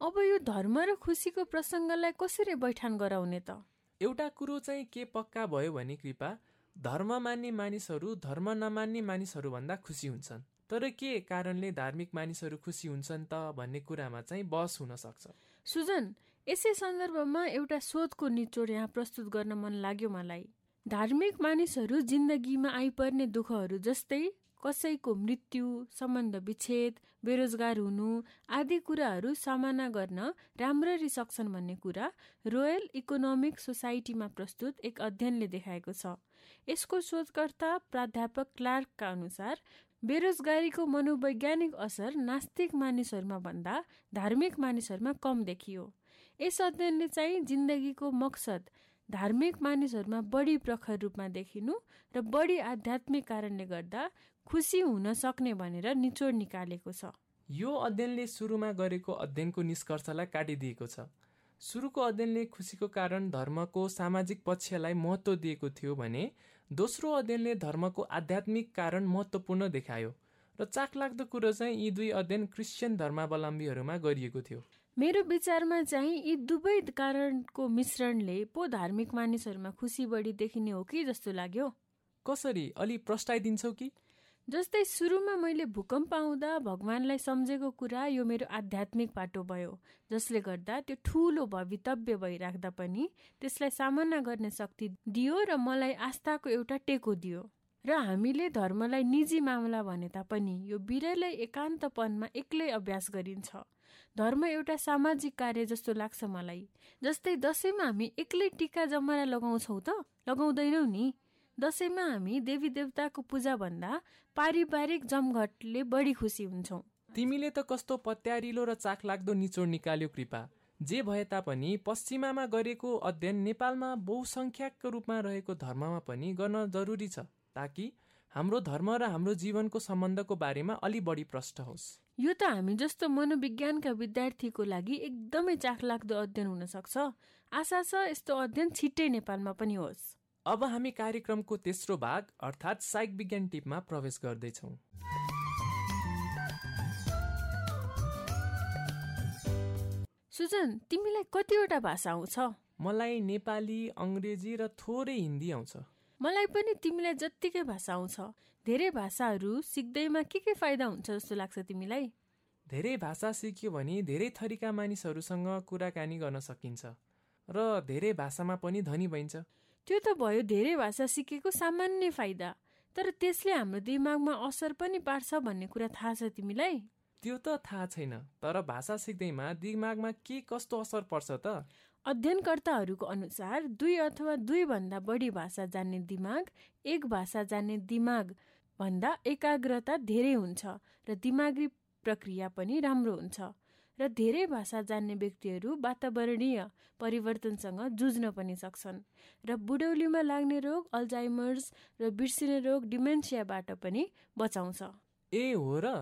अब यो धर्म र खुसीको प्रसङ्गलाई कसरी बैठान गराउने त? एउटा कुरो चाहिँ के पक्का भयो भने कृपा धर्म मान्ने मानिसहरू धर्म नमान्ने मानिसहरूभन्दा खुसी हुन्छन्। तर के कारणले धार्मिक मानिसहरू खुसी हुन्छन् त भन्ने कुरामा चाहिँ बस हुन सक्छ। सुजन यसै सन्दर्भमा एउटा शोधको निचोड यहाँ प्रस्तुत गर्न मन लाग्यो मलाई। धार्मिक मानिसहरू जिन्दगीमा आइपर्ने दुःखहरू जस्तै कसैको मृत्यु सम्बन्ध विच्छेद बेरोजगार हुनु आदि कुराहरू सामना गर्न राम्ररी सक्छन् भन्ने कुरा रोयल इकोनोमिक सोसाइटीमा प्रस्तुत एक अध्ययनले देखाएको छ। यसको शोधकर्ता प्राध्यापक क्लार्कका अनुसार बेरोजगारीको मनोवैज्ञानिक असर नास्तिक मानिसहरूमा भन्दा धार्मिक मानिसहरूमा कम देखियो। यस अध्ययनले चाहिँ जिन्दगीको मकसद धार्मिक मानिसहरूमा बढी प्रखर रूपमा देखिनु र बढी आध्यात्मिक कारणले गर्दा खुसी हुन सक्ने भनेर निचोड निकालेको छ। यो अध्ययनले सुरुमा गरेको अध्ययनको निष्कर्षलाई काटिदिएको छ। सुरुको अध्ययनले खुसीको कारण धर्मको सामाजिक पक्षलाई महत्त्व दिएको थियो भने दोस्रो अध्ययनले धर्मको आध्यात्मिक कारण महत्त्वपूर्ण देखायो र चाखलाग्दो कुरो चाहिँ यी दुई अध्ययन क्रिस्चियन धर्मावलम्बीहरूमा गरिएको थियो। मेरो विचारमा चाहिँ यी दुवै कारणको मिश्रणले पो धार्मिक मानिसहरूमा खुसी बढी देखिने हो कि जस्तो लाग्यो? कसरी? अलि प्रस्ताइदिन्छौ कि? जस्तै सुरुमा मैले भूकम्प आउँदा भगवान्लाई सम्झेको कुरा यो मेरो आध्यात्मिक पाटो भयो जसले गर्दा त्यो ठुलो भवितव्य भइराख्दा पनि त्यसलाई सामना गर्ने शक्ति दियो र मलाई आस्थाको एउटा टेको दियो। र हामीले धर्मलाई निजी मामला भने तापनि यो बिरलै एकान्तपनमा एक्लै अभ्यास गरिन्छ। धर्म एउटा सामाजिक कार्य जस्तो लाग्छ मलाई। जस्तै दसैँमा हामी एक्लै टिका जमरा लगाउँछौँ त लगाउँदैनौ नि। दसैँमा हामी देवी देवताको पूजा भन्दा पारिवारिक जमघटले बढी खुसी हुन्छौँ। तिमीले त कस्तो पत्यारिलो र चाखलाग्दो निचोड निकाल्यो कृपा। जे भए तापनि पश्चिमामा गरेको अध्ययन नेपालमा बहुसङ्ख्याकको रूपमा रहेको धर्ममा पनि गर्न जरुरी छ ताकि हाम्रो धर्म र हाम्रो जीवनको सम्बन्धको बारेमा अलि बढी प्रष्ट होस्। यो त हामी जस्तो मनोविज्ञानका विद्यार्थीको लागि एकदमै चाखलाग्दो अध्ययन हुन सक्छ आशा छ यस्तो अध्ययन छिट्टै नेपालमा पनि होस्। अब हामी कार्यक्रमको तेस्रो भाग अर्थात् साइक विज्ञान टिपमा प्रवेश गर्दैछौँ। सुजन तिमीलाई कतिवटा भाषा आउँछ? मलाई नेपाली अङ्ग्रेजी र थोरै हिन्दी आउँछ। मलाई पनि तिमीलाई जत्तिकै भाषा आउँछ। धेरै भाषाहरू सिक्दैमा के के फाइदा हुन्छ जस्तो लाग्छ तिमीलाई? धेरै भाषा सिक्यो भने धेरै थरीका मानिसहरूसँग कुराकानी गर्न सकिन्छ र धेरै भाषामा पनि धनी भइन्छ। त्यो त भयो धेरै भाषा सिकेको सामान्य फाइदा तर त्यसले हाम्रो दिमागमा असर पनि पार्छ भन्ने कुरा थाहा छ तिमीलाई? त्यो त थाहा छैन तर भाषा सिक्दैमा दिमागमा के कस्तो असर पर्छ त? अध्ययनकर्ताहरूको अनुसार दुई अथवा दुईभन्दा बढी भाषा जान्ने दिमाग एक भाषा जान्ने दिमाग भन्दा एकाग्रता धेरै हुन्छ र दिमागी प्रक्रिया पनि राम्रो हुन्छ र धेरै भाषा जान्ने व्यक्तिहरू वातावरणीय परिवर्तनसँग जुझ्न पनि सक्छन् र बुढौलीमा लाग्ने रोग अल्जाइमर्स र बिर्सिने रोग डिमेन्सियाबाट पनि बचाउँछ। ए हो र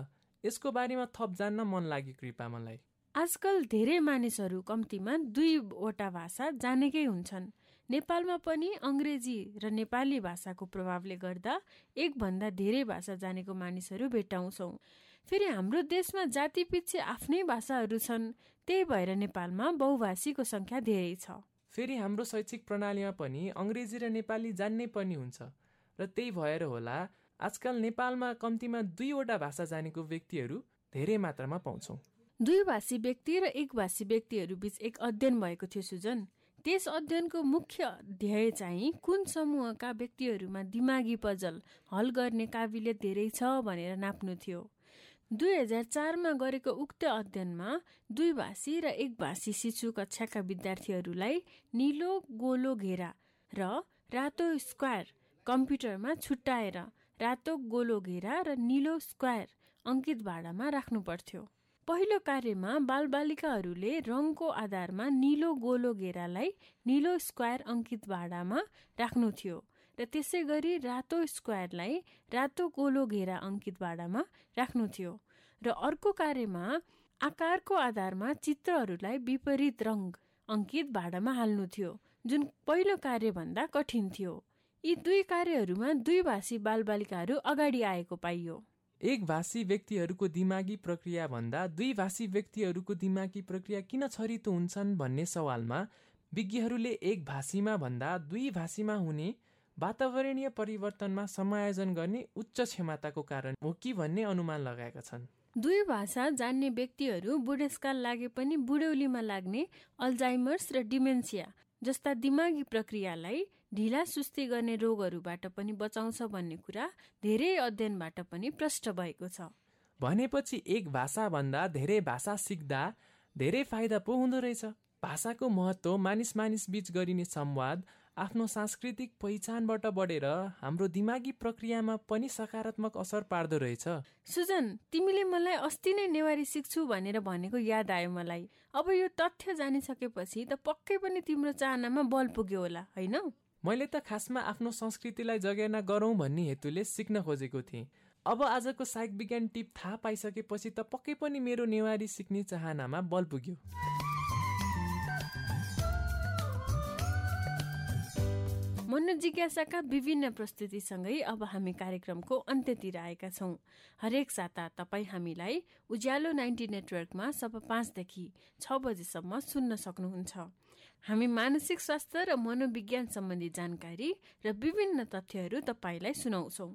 यसको बारेमा थप जान्न मन लाग्यो कृपा मलाई। आजकल धेरै मानिसहरू कम्तीमा दुईवटा भाषा जानेकै हुन्छन्। नेपालमा पनि अङ्ग्रेजी र नेपाली भाषाको प्रभावले गर्दा एकभन्दा धेरै भाषा जानेको मानिसहरू भेट्टाउँछौँ। फेरि हाम्रो देशमा जाति पछि आफ्नै भाषाहरू छन् त्यही भएर नेपालमा बहुभाषीको सङ्ख्या धेरै छ। फेरि हाम्रो शैक्षिक प्रणालीमा पनि अङ्ग्रेजी र नेपाली जान्नै पनि हुन्छ र त्यही भएर होला आजकल नेपालमा कम्तीमा दुईवटा भाषा जानेको व्यक्तिहरू धेरै मात्रामा पाउँछौँ। दुई भाषी व्यक्ति र एक भाषी व्यक्तिहरू बीच एक अध्ययन भएको थियो सुजन। त्यस अध्ययनको मुख्य ध्येय चाहिँ कुन समूहका व्यक्तिहरूमा दिमागी पजल हल गर्ने काबिलियत धेरै छ भनेर नाप्नु थियो। दुई हजार चारमा गरेको उक्त अध्ययनमा दुई भाषी र एक भाषी शिशु कक्षाका विद्यार्थीहरूलाई निलो गोलो घेरा र रातो स्क्वायर कम्प्युटरमा छुट्याएर रातो गोलो घेरा र निलो स्क्वायर अङ्कित भाडामा राख्नु पर्थ्यो। पहिलो कार्यमा बालबालिकाहरूले रङको आधारमा निलो गोलो घेरालाई निलो स्क्वायर अङ्कित भाँडामा राख्नु थियो र त्यसै गरी रातो स्क्वायरलाई रातो गोलो घेरा अङ्कित भाँडामा राख्नु थियो र अर्को कार्यमा आकारको आधारमा चित्रहरूलाई विपरीत रङ अङ्कित भाँडामा हाल्नु थियो जुन पहिलो कार्यभन्दा कठिन थियो। यी दुई कार्यहरूमा दुई भाषी बालबालिकाहरू अगाडि आएको पाइयो। एक भाषी व्यक्तिहरूको दिमागी प्रक्रिया भन्दा दुई भाषी व्यक्तिहरूको दिमागी प्रक्रिया किन छरितो हुन्छन् भन्ने सवालमा विज्ञहरूले एक भाषीमा भन्दा दुई भाषीमा हुने वातावरणीय परिवर्तनमा समायोजन गर्ने उच्च क्षमताको कारण हो कि भन्ने अनुमान लगाएका छन्। दुई भाषा जान्ने व्यक्तिहरू बुढेसकाल लागे पनि बुढौलीमा लाग्ने अल्जाइमर्स र डिमेन्सिया जस्ता दिमागी प्रक्रियालाई ढिला सुस्ती गर्ने रोगहरूबाट पनि बचाउँछ भन्ने कुरा धेरै अध्ययनबाट पनि प्रष्ट भएको छ। भनेपछि एक भाषाभन्दा धेरै भाषा सिक्दा धेरै फाइदा पो हुँदो रहेछ। भाषाको महत्त्व मानिस मानिस बीच गरिने संवाद आफ्नो सांस्कृतिक पहिचानबाट बढेर हाम्रो दिमागी प्रक्रियामा पनि सकारात्मक असर पार्दो रहेछ। सुजन तिमीले मलाई अस्ति नै नेवारी सिक्छु भनेर भनेको याद आयो मलाई। अब यो तथ्य जानिसकेपछि त पक्कै पनि तिम्रो चाहनामा बल पुग्यो होला होइन? मैले त खासमा आफ्नो संस्कृतिलाई जगेर्ना गरौँ भन्ने हेतुले सिक्न खोजेको थिएँ। अब आजको साइक विज्ञान टिप थाहा पाइसकेपछि त पक्कै पनि मेरो नेवारी सिक्ने चाहनामा बल पुग्यो। मनोजिज्ञासाका विभिन्न प्रस्तुतिसँगै अब हामी कार्यक्रमको अन्त्यतिर आएका छौँ। हरेक साता तपाईँ हामीलाई उज्यालो नाइन्टी नेटवर्कमा सब पाँचदेखि छ बजेसम्म सुन्न सक्नुहुन्छ। हामी मानसिक स्वास्थ्य र मनोविज्ञान सम्बन्धी जानकारी र विभिन्न तथ्यहरू तपाईँलाई सुनाउँछौँ।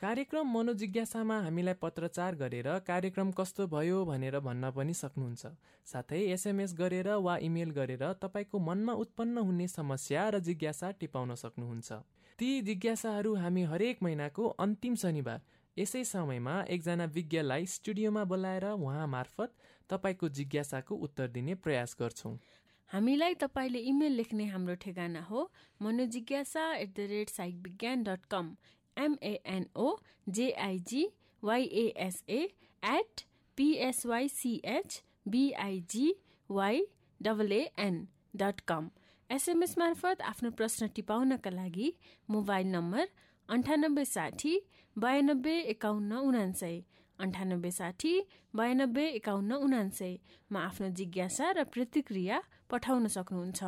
कार्यक्रम मनोजिज्ञासामा हामीलाई पत्रचार गरेर कार्यक्रम कस्तो भयो भनेर भन्न पनि सक्नुहुन्छ। साथै एसएमएस गरेर वा इमेल गरेर तपाईँको मनमा उत्पन्न हुने समस्या र जिज्ञासा टिपाउन सक्नुहुन्छ। ती जिज्ञासाहरू हामी हरेक महिनाको अन्तिम शनिबार यसै समयमा एकजना विज्ञलाई स्टुडियोमा बोलाएर उहाँ मार्फत तपाईँको जिज्ञासाको उत्तर दिने प्रयास गर्छौँ। हामीलाई तपाईँले इमेल लेख्ने हाम्रो ठेगाना हो Manojigyasa at the rate psych Vigyan dot com M N O J I G Y S A at P S Y C H B I G Y double N dot com SMS मार्फत आफ्नो प्रश्न टिपाउनका लागि mobile number अन्ठानब्बे साठी बयानब्बे एकाउन्न उनान्सय अन्ठानब्बे साठी बयानब्बे एकाउन्न उनान्सयमा आफ्नो जिज्ञासा र प्रतिक्रिया पठाउन सक्नुहुन्छ।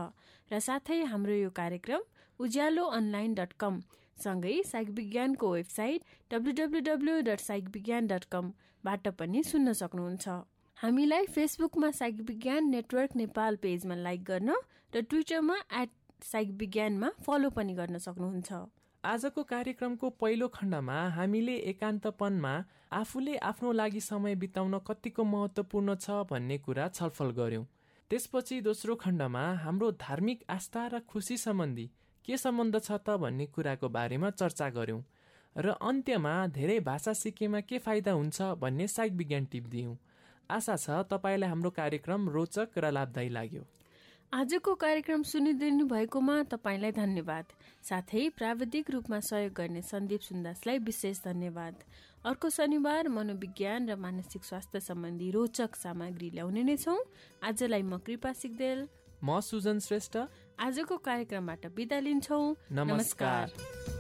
र साथै हाम्रो यो कार्यक्रम उज्यालो अनलाइन डट कम सँगै साइक विज्ञानको website W W W dot psych Vigyan dot कमबाट पनि सुन्न सक्नुहुन्छ। हामीलाई फेसबुकमा साइक विज्ञान नेटवर्क नेपाल पेजमा लाइक गर्न र ट्विटरमा एट साइक विज्ञानमा फलो पनि गर्न सक्नुहुन्छ। आजको कार्यक्रमको पहिलो खण्डमा हामीले एकान्तपनमा आफूले आफ्नो लागि समय बिताउन कतिको महत्त्वपूर्ण छ भन्ने कुरा छलफल गर्यौं त्यसपछि दोस्रो खण्डमा हाम्रो धार्मिक आस्था र खुसी सम्बन्धी के सम्बन्ध छ त भन्ने कुराको बारेमा चर्चा गऱ्यौँ र अन्त्यमा धेरै भाषा सिकेमा के फाइदा हुन्छ भन्ने साइक विज्ञान टिप दियौँ। आशा छ तपाईँलाई हाम्रो कार्यक्रम रोचक र लाभदायी लाग्यो। आजको कार्यक्रम सुनिदिनु भएकोमा तपाईँलाई धन्यवाद। साथै प्राविधिक रूपमा सहयोग गर्ने सन्दीप सुन्दासलाई विशेष धन्यवाद। अर्को शनिबार मनोविज्ञान र मानसिक स्वास्थ्य सम्बन्धी रोचक सामग्री ल्याउने नै छौँ। आजलाई म कृपा सिक्देल म सुजन श्रेष्ठ। आजको कार्यक्रमबाट बिदा लिन्छौँ। नमस्कार, नमस्कार।